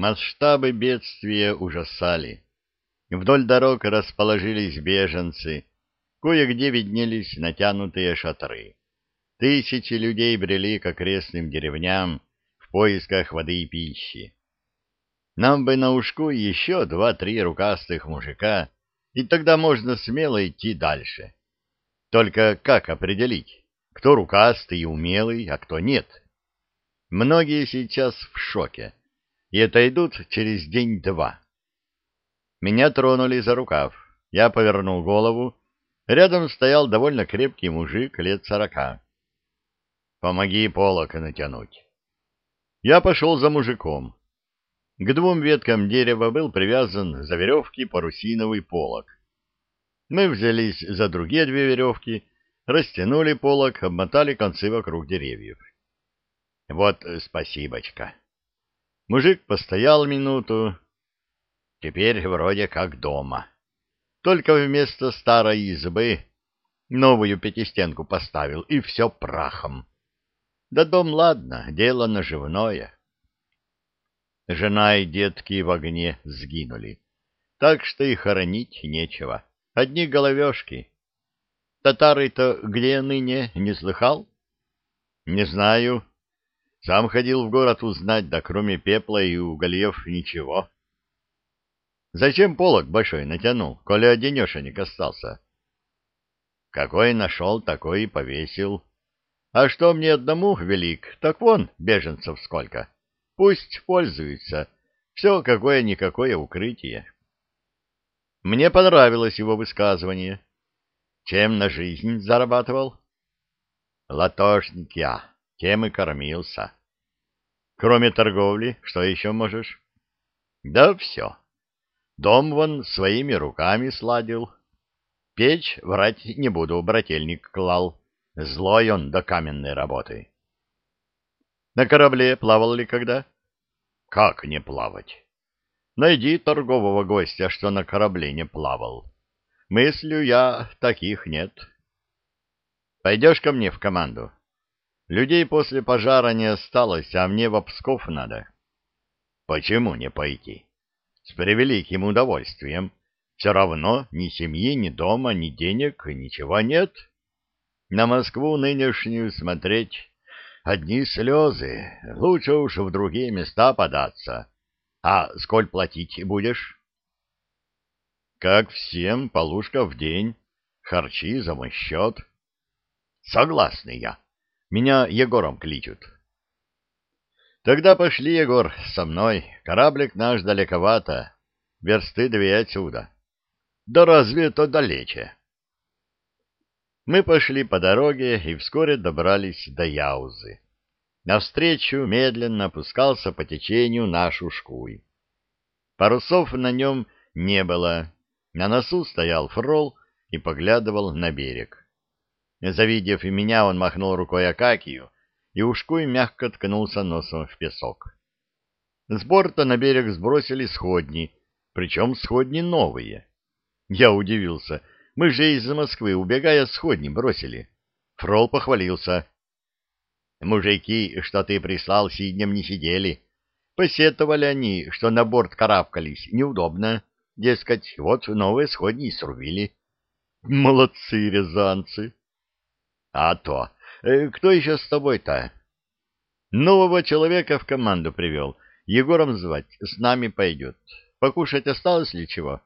Масштабы бедствия ужасали. Вдоль дорог расположились беженцы, кое-где виднелись натянутые шатры. Тысячи людей брели к окрестным деревням в поисках воды и пищи. Нам бы на ушку еще два-три рукастых мужика, и тогда можно смело идти дальше. Только как определить, кто рукастый и умелый, а кто нет? Многие сейчас в шоке и отойдут через день-два. Меня тронули за рукав. Я повернул голову. Рядом стоял довольно крепкий мужик лет сорока. «Помоги полок натянуть». Я пошел за мужиком. К двум веткам дерева был привязан за веревки парусиновый полог. Мы взялись за другие две веревки, растянули полог, обмотали концы вокруг деревьев. Вот спасибочка. Мужик постоял минуту. Теперь вроде как дома. Только вместо старой избы новую пятистенку поставил, и все прахом. Да дом, ладно, дело наживное. Жена и детки в огне сгинули, так что и хоронить нечего. Одни головешки. Татары-то где ныне, не слыхал? Не знаю, сам ходил в город узнать, да кроме пепла и угольев ничего. Зачем полок большой натянул, коли оденешенек остался? Какой нашел, такой и повесил. А что мне одному велик, так вон беженцев сколько. Пусть пользуются. Все какое-никакое укрытие. Мне понравилось его высказывание. Чем на жизнь зарабатывал? Латошник я тем и кормился. Кроме торговли, что еще можешь? Да все. Дом вон своими руками сладил. Печь, врать не буду, брательник клал. Злой он до каменной работы. На корабле плавал ли когда? Как не плавать? Найди торгового гостя, что на корабле не плавал. Мыслю я, таких нет. Пойдешь ко мне в команду? Людей после пожара не осталось, а мне в Псков надо. Почему не пойти? С превеликим удовольствием. Все равно ни семьи, ни дома, ни денег, ничего нет. На Москву нынешнюю смотреть одни слезы. Лучше уж в другие места податься. А сколь платить будешь? Как всем, полушка в день. Харчи за мой счет. Согласный я. Меня Егором кличут. Тогда пошли, Егор, со мной. Кораблик наш далековато. Версты две отсюда. Да разве это далече? Мы пошли по дороге и вскоре добрались до Яузы. Навстречу медленно опускался по течению наш ушкуй. Парусов на нем не было. На носу стоял фрол и поглядывал на берег. Завидев и меня, он махнул рукой Акакию, и ушкуй мягко ткнулся носом в песок. С борта на берег сбросили сходни, причем сходни новые. Я удивился. Мы же из Москвы, убегая, сходни бросили. Фрол похвалился. Мужики, что ты прислал, сиднем не сидели. Посетовали они, что на борт карабкались. Неудобно. Дескать, вот новые сходни срубили. Молодцы, рязанцы! А то. Э, кто еще с тобой-то? Нового человека в команду привел. Егором звать. С нами пойдет. Покушать осталось ли чего?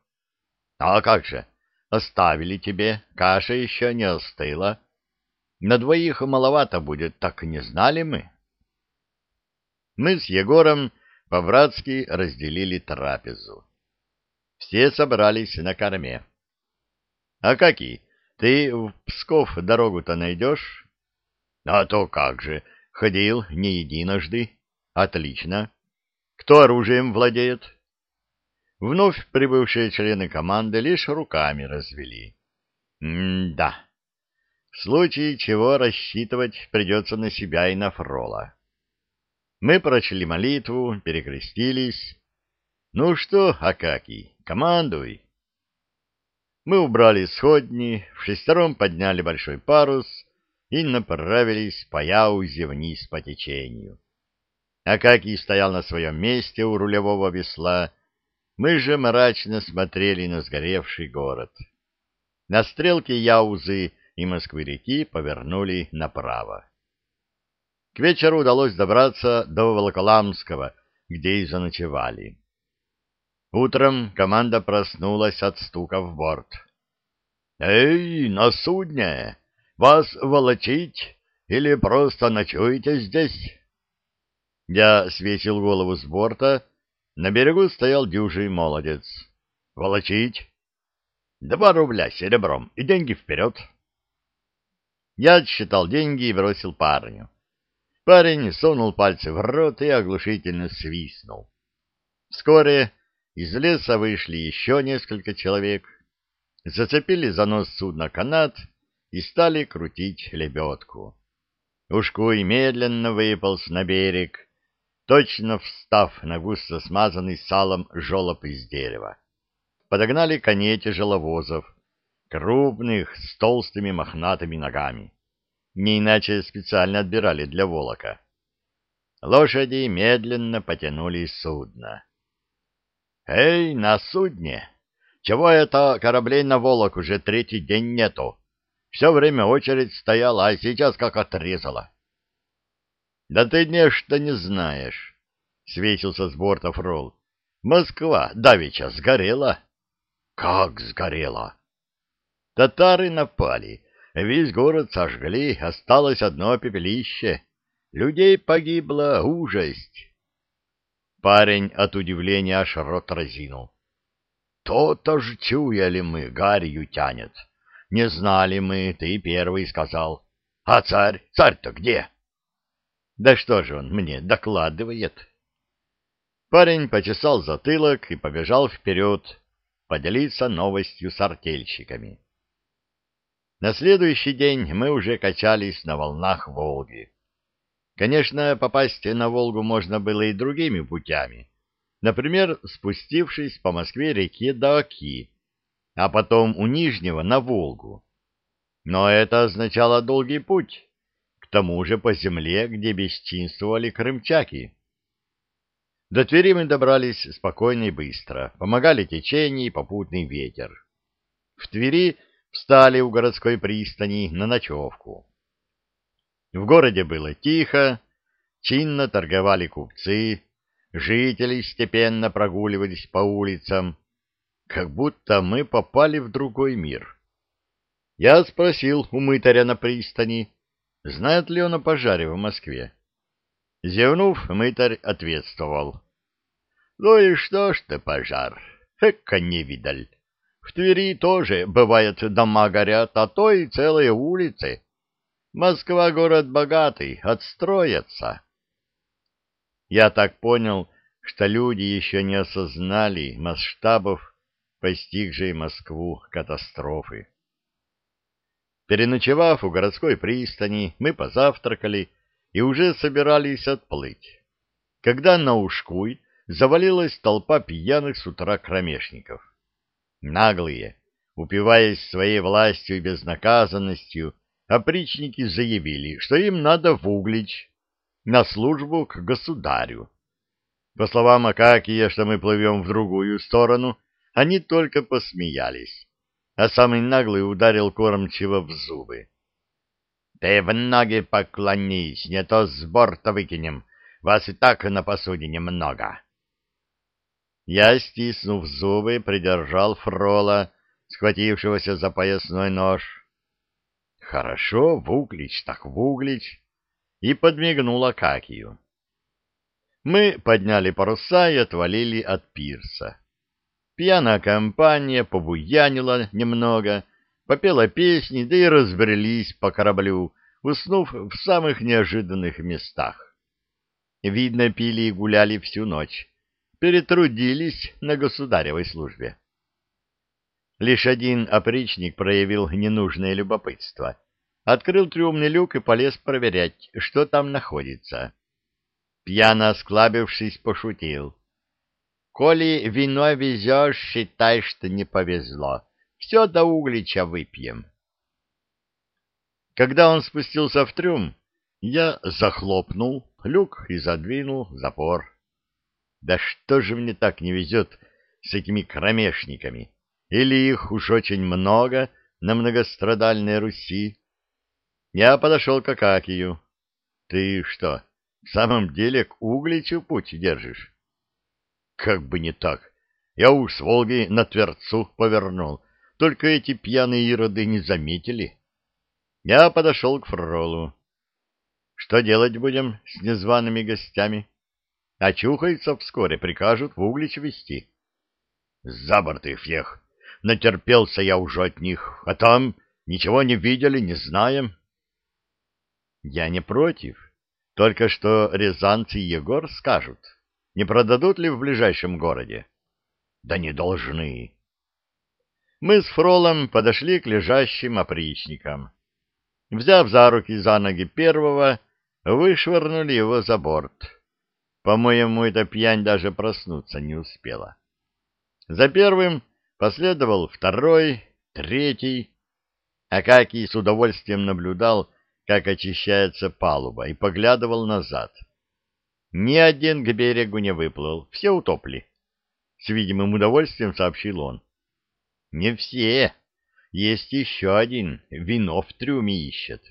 А как же? Оставили тебе. Каша еще не остыла. На двоих маловато будет, так не знали мы. Мы с Егором по-братски разделили трапезу. Все собрались на корме. А какие? Ты в Псков дорогу-то найдешь? А то как же, ходил не единожды. Отлично. Кто оружием владеет? Вновь прибывшие члены команды лишь руками развели. М-да. В случае чего рассчитывать придется на себя и на Фрола. Мы прочли молитву, перекрестились. Ну что, Акакий, командуй. Мы убрали сходни, в шестером подняли большой парус и направились по Яузе вниз по течению. Акакий стоял на своем месте у рулевого весла, мы же мрачно смотрели на сгоревший город. На стрелке Яузы и Москвы-реки повернули направо. К вечеру удалось добраться до Волоколамского, где и заночевали. Утром команда проснулась от стука в борт. «Эй, на судне! Вас волочить или просто ночуете здесь?» Я свесил голову с борта. На берегу стоял дюжий молодец. «Волочить?» «Два рубля серебром и деньги вперед!» Я отсчитал деньги и бросил парню. Парень сунул пальцы в рот и оглушительно свистнул. Вскоре из леса вышли еще несколько человек, зацепили за нос судна канат и стали крутить лебедку. Ушкуй медленно выполз на берег, точно встав на густо смазанный салом жолоб из дерева. Подогнали коней тяжеловозов, крупных, с толстыми мохнатыми ногами. Не иначе специально отбирали для волока. Лошади медленно потянули судно. «Эй, на судне! Чего это кораблей на волок уже третий день нету? Все время очередь стояла, а сейчас как отрезала». «Да ты нечто не знаешь», — свесился с борта Фрол. «Москва давеча сгорела». «Как сгорела?» «Татары напали, весь город сожгли, осталось одно пепелище. Людей погибло ужасть». Парень от удивления аж рот разинул. «То-то ж чуяли мы, гарью тянет. Не знали мы, ты первый сказал. А царь? Царь-то где?» Да что же он мне докладывает? Парень почесал затылок и побежал вперед поделиться новостью с артельщиками. На следующий день мы уже качались на волнах Волги. Конечно, попасть на Волгу можно было и другими путями. Например, спустившись по Москве-реке до Оки, а потом у Нижнего на Волгу. Но это означало долгий путь, тому же по земле, где бесчинствовали крымчаки. До Твери мы добрались спокойно и быстро, помогали течение и попутный ветер. В Твери встали у городской пристани на ночевку. В городе было тихо, чинно торговали купцы, жители степенно прогуливались по улицам, как будто мы попали в другой мир. Я спросил у мытаря на пристани, Знает ли он о пожаре в Москве? Зевнув, мытарь ответствовал. — Ну и что ж ты пожар? Эка не видаль. В Твери тоже, бывает, дома горят, а то и целые улицы. Москва город богатый, отстроятся. Я так понял, что люди еще не осознали масштабов постигшей Москву катастрофы. Переночевав у городской пристани, мы позавтракали и уже собирались отплыть. Когда на Ушкуй завалилась толпа пьяных с утра кромешников. Наглые, упиваясь своей властью и безнаказанностью, опричники заявили, что им надо в Углич, на службу к государю. По словам Акакия, что мы плывем в другую сторону, они только посмеялись а самый наглый ударил кормчиво в зубы. — Ты в ноги поклонись, не то с борта выкинем, вас и так на посудине много. Я, стиснув зубы, придержал фрола, схватившегося за поясной нож. — Хорошо, в Углич так в Углич, и подмигнул Акакию. Мы подняли паруса и отвалили от пирса. Пьяная компания побуянила немного, попела песни, да и разбрелись по кораблю, уснув в самых неожиданных местах. Видно, пили и гуляли всю ночь, перетрудились на государевой службе. Лишь один опричник проявил ненужное любопытство. Открыл трюмный люк и полез проверять, что там находится. Пьяно осклабившись, пошутил. Коли вино везешь, считай, что не повезло. Все до углича выпьем. Когда он спустился в трюм, я захлопнул люк и задвинул запор. Да что же мне так не везет с этими кромешниками? Или их уж очень много на многострадальной Руси? Я подошел к Акакию. Ты что, в самом деле к Угличу путь держишь? Как бы не так. Я уж с Волги на Тверцу повернул. Только эти пьяные ироды не заметили. Я подошел к Фролу. Что делать будем с незваными гостями? Очухаются вскоре, прикажут в Углич вести. За борт их всех. Натерпелся я уже от них, а там ничего не видели, не знаем. Я не против. Только что рязанцы Егор скажут, не продадут ли в ближайшем городе. Да не должны. Мы с Фролом подошли к лежащим опричникам. Взяв за руки за ноги первого, вышвырнули его за борт. По-моему, эта пьянь даже проснуться не успела. За первым последовал второй, третий. Акакий с удовольствием наблюдал, как очищается палуба, и поглядывал назад. Ни один к берегу не выплыл, все утопли. С видимым удовольствием сообщил он. Не все. Есть еще один, вино в трюме ищет.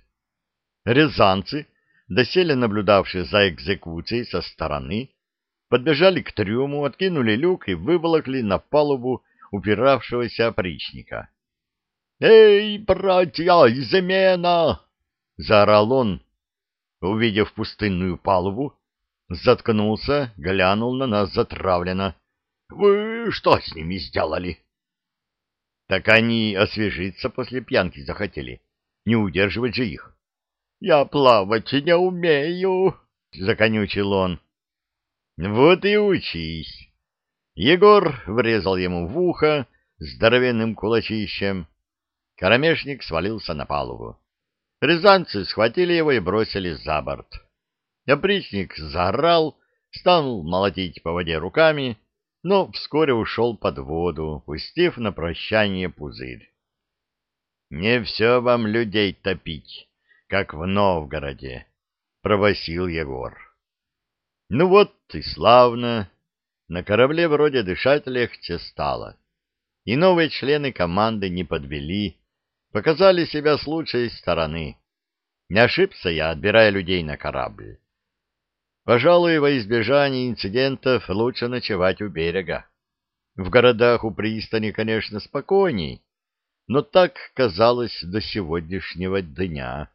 Рязанцы доселе наблюдавшие за экзекуцией со стороны, подбежали к трюму, откинули люк и выволокли на палубу упиравшегося опричника. «Эй, братья, измена!» — заорал он, увидев пустынную палубу, заткнулся, глянул на нас затравленно. «Вы что с ними сделали?» «Так они освежиться после пьянки захотели, не удерживать же их». Я плавать не умею, — законючил он. — Вот и учись. Егор врезал ему в ухо здоровенным кулачищем. Карамешник свалился на палубу. Рязанцы схватили его и бросили за борт. Опричник заорал, стал молотить по воде руками, но вскоре ушел под воду, пустив на прощание пузырь. — Не все вам людей топить как в Новгороде, — провосил Егор. Ну вот и славно. На корабле вроде дышать легче стало. И новые члены команды не подвели, показали себя с лучшей стороны. Не ошибся я, отбирая людей на корабль. Пожалуй, во избежание инцидентов лучше ночевать у берега. В городах у пристани, конечно, спокойней, но так казалось до сегодняшнего дня.